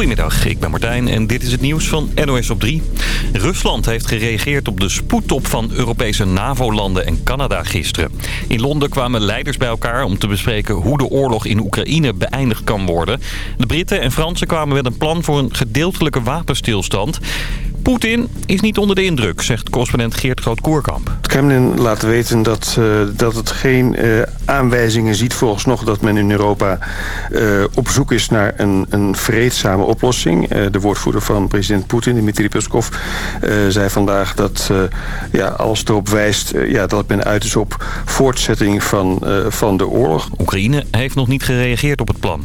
Goedemiddag, ik ben Martijn en dit is het nieuws van NOS op 3. Rusland heeft gereageerd op de spoedtop van Europese NAVO-landen en Canada gisteren. In Londen kwamen leiders bij elkaar om te bespreken hoe de oorlog in Oekraïne beëindigd kan worden. De Britten en Fransen kwamen met een plan voor een gedeeltelijke wapenstilstand. Poetin is niet onder de indruk, zegt correspondent Geert Groot-Koerkamp. Het Kremlin laat weten dat, uh, dat het geen uh, aanwijzingen ziet nog dat men in Europa uh, op zoek is naar een, een vreedzame oplossing. de woordvoerder van president Poetin, Dmitri Peskov, zei vandaag dat ja, alles erop wijst ja, dat men uit is op voortzetting van, van de oorlog. Oekraïne heeft nog niet gereageerd op het plan.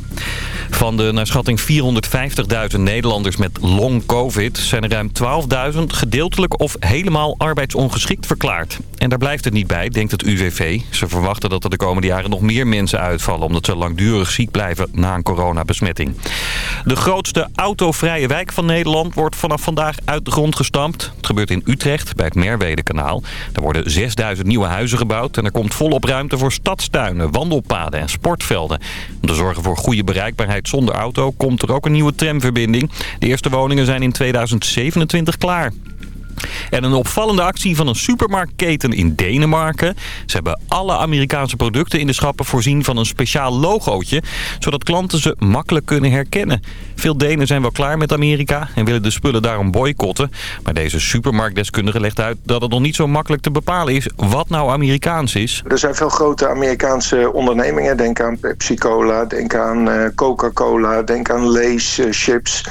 Van de naar schatting 450.000 Nederlanders met long covid zijn er ruim 12.000 gedeeltelijk of helemaal arbeidsongeschikt verklaard. En daar blijft het niet bij, denkt het UWV. Ze verwachten dat er de komende jaren nog meer mensen uitvallen... omdat ze langdurig ziek blijven na een coronabesmetting. De grootste autovrije wijk van Nederland wordt vanaf vandaag uit de grond gestampt. Het gebeurt in Utrecht, bij het Merwedekanaal. Er worden 6000 nieuwe huizen gebouwd... en er komt volop ruimte voor stadstuinen, wandelpaden en sportvelden. Om te zorgen voor goede bereikbaarheid zonder auto... komt er ook een nieuwe tramverbinding. De eerste woningen zijn in 2027 klaar. En een opvallende actie van een supermarktketen in Denemarken. Ze hebben alle Amerikaanse producten in de schappen voorzien van een speciaal logootje. Zodat klanten ze makkelijk kunnen herkennen. Veel Denen zijn wel klaar met Amerika en willen de spullen daarom boycotten. Maar deze supermarktdeskundige legt uit dat het nog niet zo makkelijk te bepalen is wat nou Amerikaans is. Er zijn veel grote Amerikaanse ondernemingen. Denk aan Pepsi-Cola, denk aan eh, Coca-Cola, denk aan Lay's uh, chips.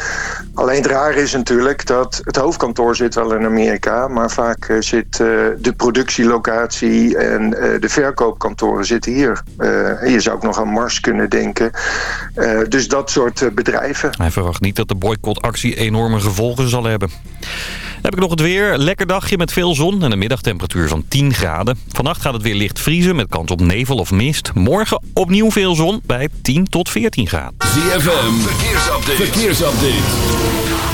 Alleen het raar is natuurlijk dat het hoofdkantoor zit wel in Amerika. Maar vaak uh, zit de productielocatie en de verkoopkantoren zitten hier. je zou ook nog aan Mars kunnen denken. dus dat soort bedrijven. Hij verwacht niet dat de boycottactie enorme gevolgen zal hebben. Dan heb ik nog het weer. Lekker dagje met veel zon en een middagtemperatuur van 10 graden. Vannacht gaat het weer licht vriezen met kans op nevel of mist. Morgen opnieuw veel zon bij 10 tot 14 graden. ZFM, verkeersupdate. verkeersupdate.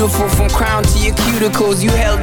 Beautiful from crown to your cuticles. You held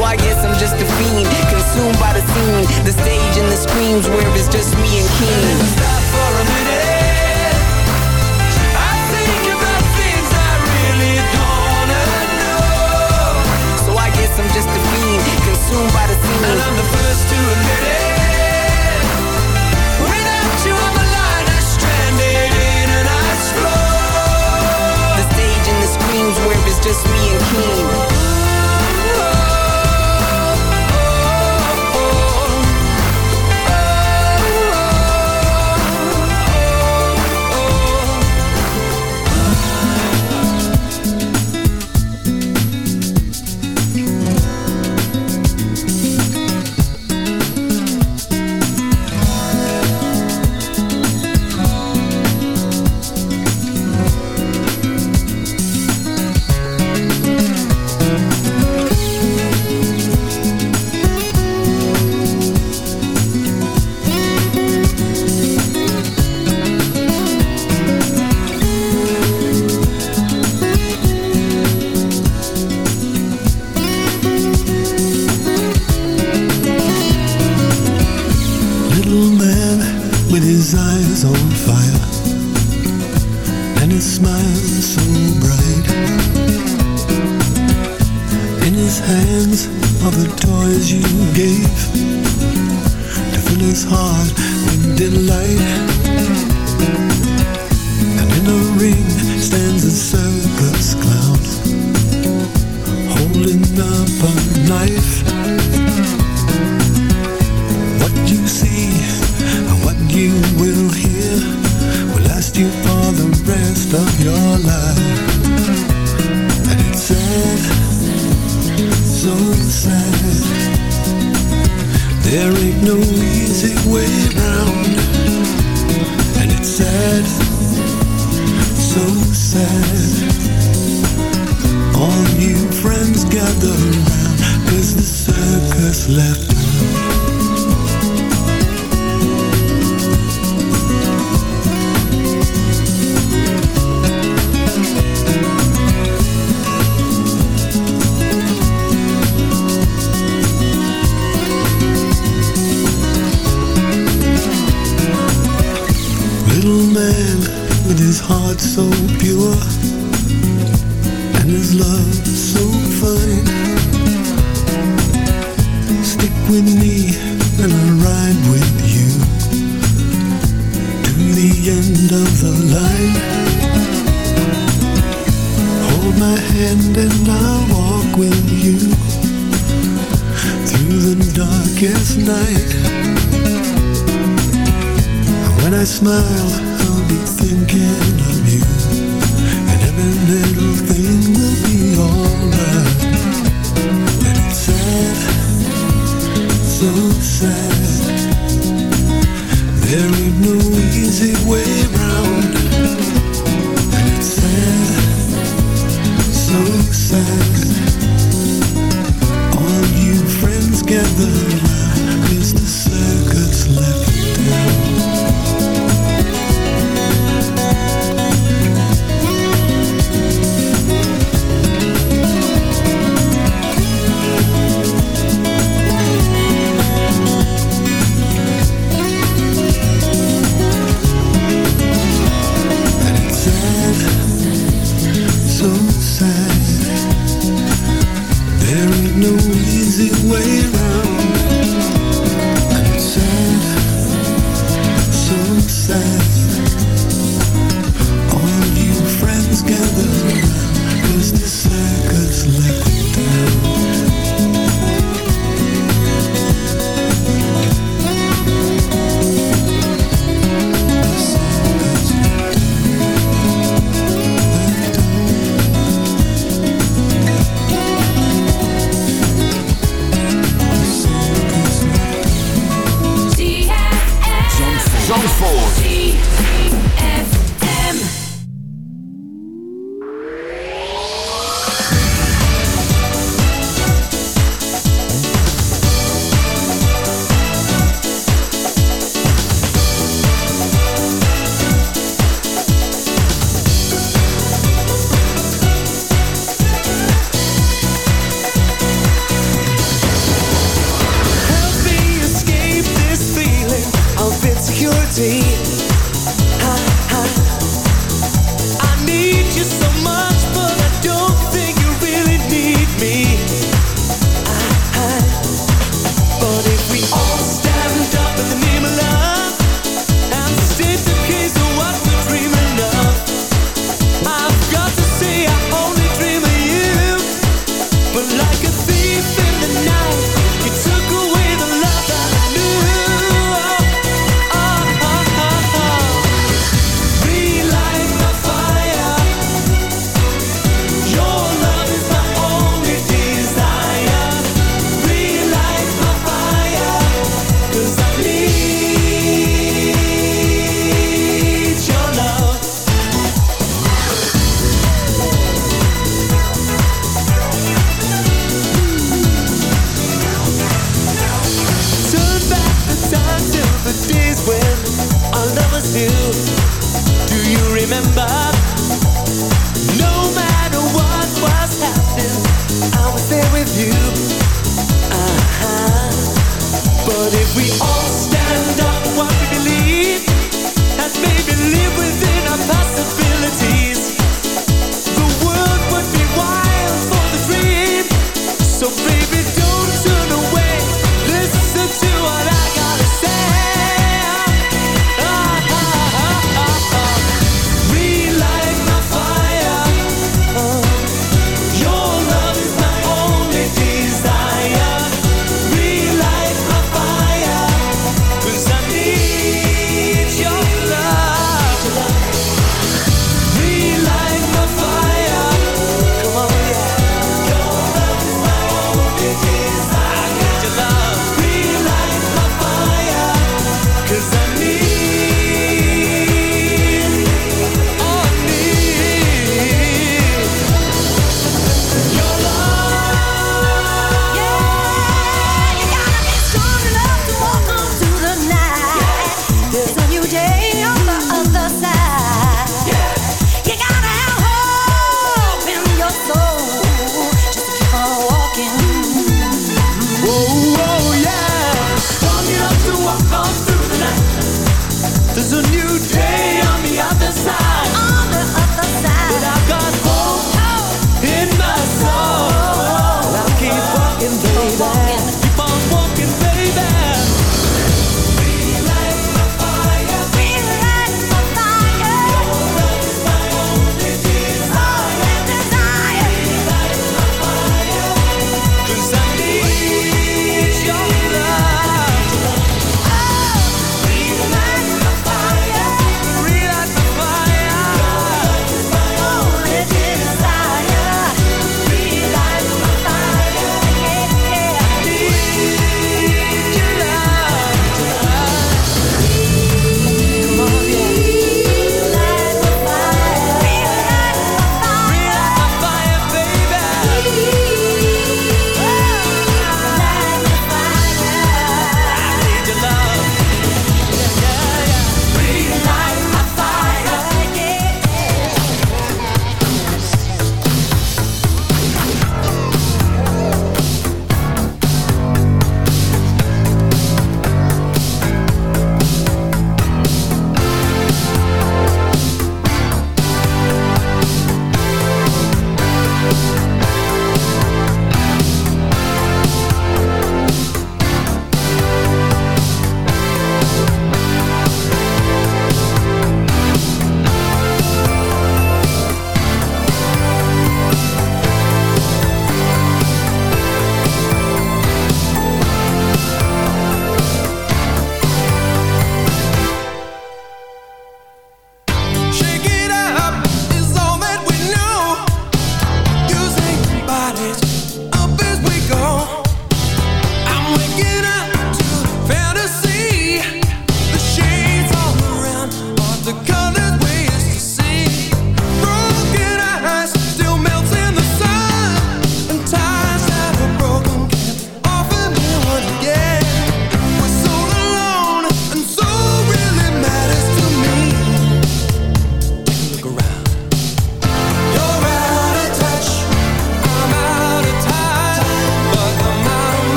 I guess I'm just a fiend, consumed by the scene, the stage and the screams where it's just me and Keen. Stop for a minute. I think about things I really don't wanna know. So I guess I'm just a fiend, consumed by the scene. And I'm the first to admit it. Without you on the line, I stranded in an ice floor. The stage and the screams where it's just me and Keen. On fire darkest night. When I smile, I'll be thinking of you, and every little thing will be alright. And it's sad, so sad. There ain't no easy way round. And it's sad, so sad. All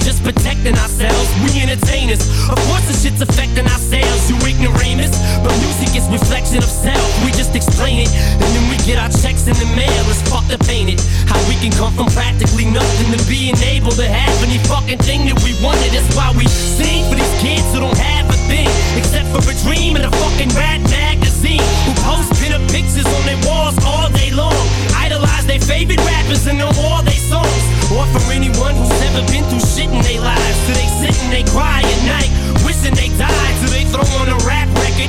just protecting ourselves. We entertainers, of course the shit's affecting ourselves. You ignoramus, but music is reflection of self. We just explain it, and then we get our checks in the mail. It's fucked up, ain't it? How we can come from practically nothing to being able to have any fucking thing that we wanted. That's why we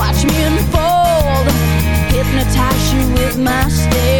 Watch me unfold. Hypnotize you with my stare.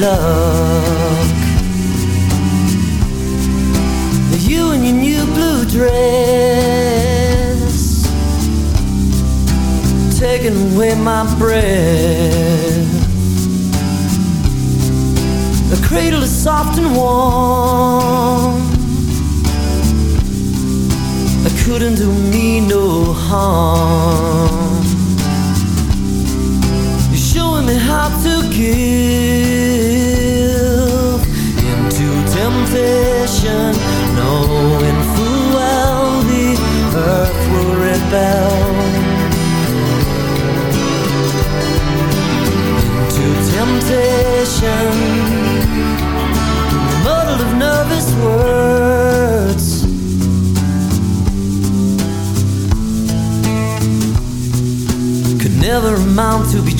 My. You in your new blue dress, taking away my breath. The cradle is soft and warm.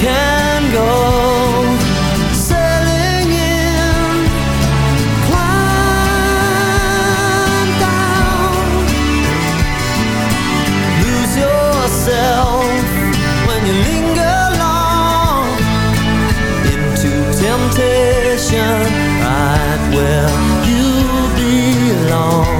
Can go. Sailing in, climb down, lose yourself when you linger long into temptation, right where you belong.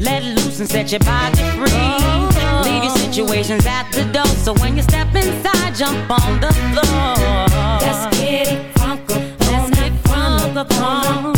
Let loose and set your body free. Leave your situations at the door. So when you step inside, jump on the floor. Let's get it crunk Let's get crunk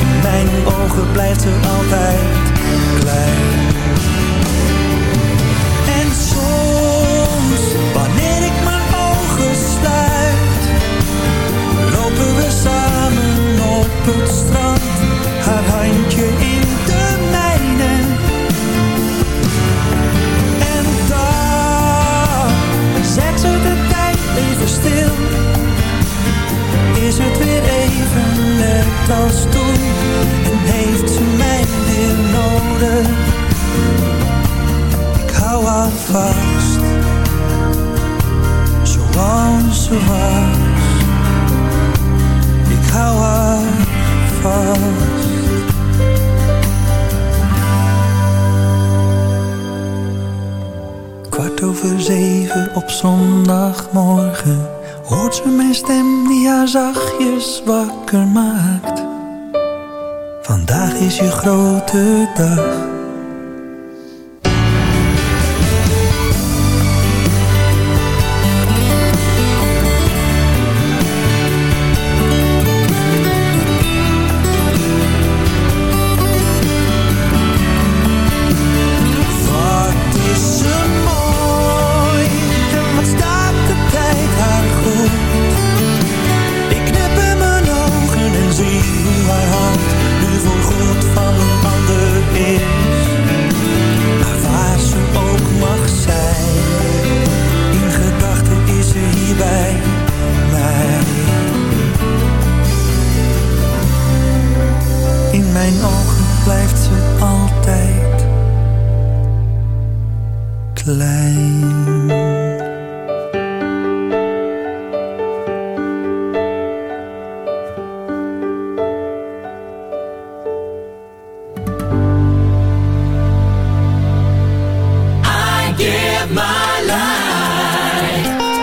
in mijn ogen blijft ze altijd klein. s'nachts wakker maakt. Vandaag is je grote dag.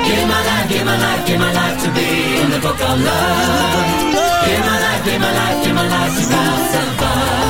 Give my life, give my life, give my life to be in the book of love. Give my life, give my life, give my life to God and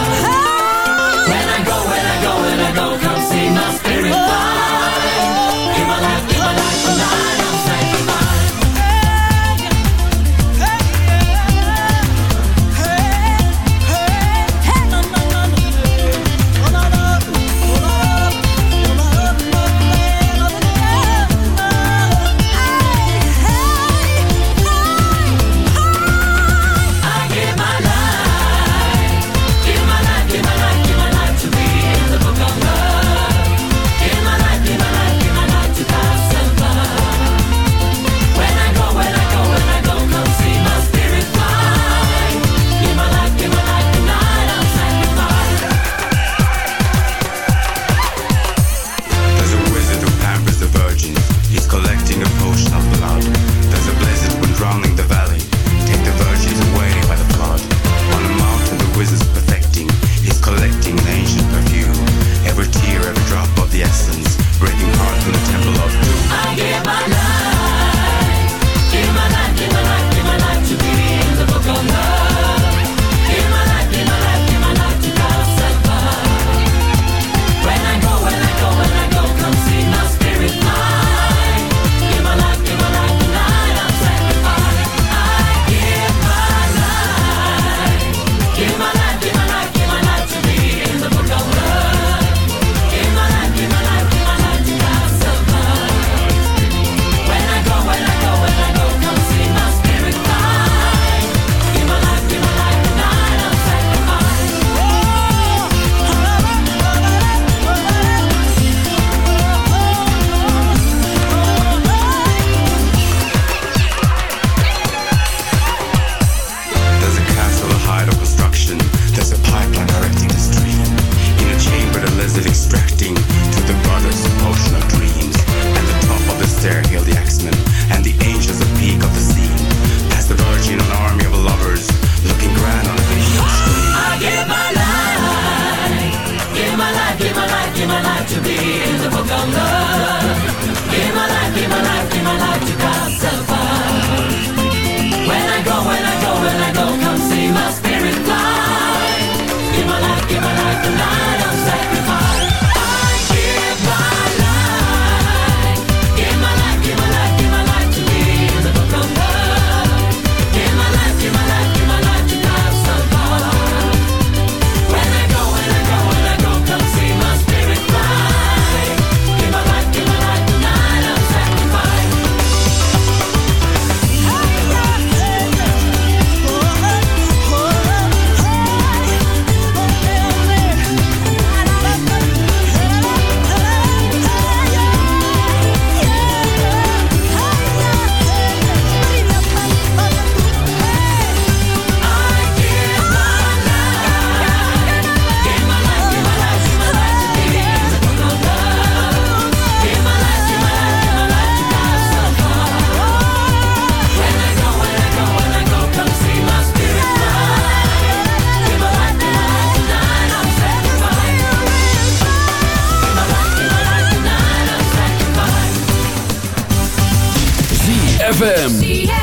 ZFM.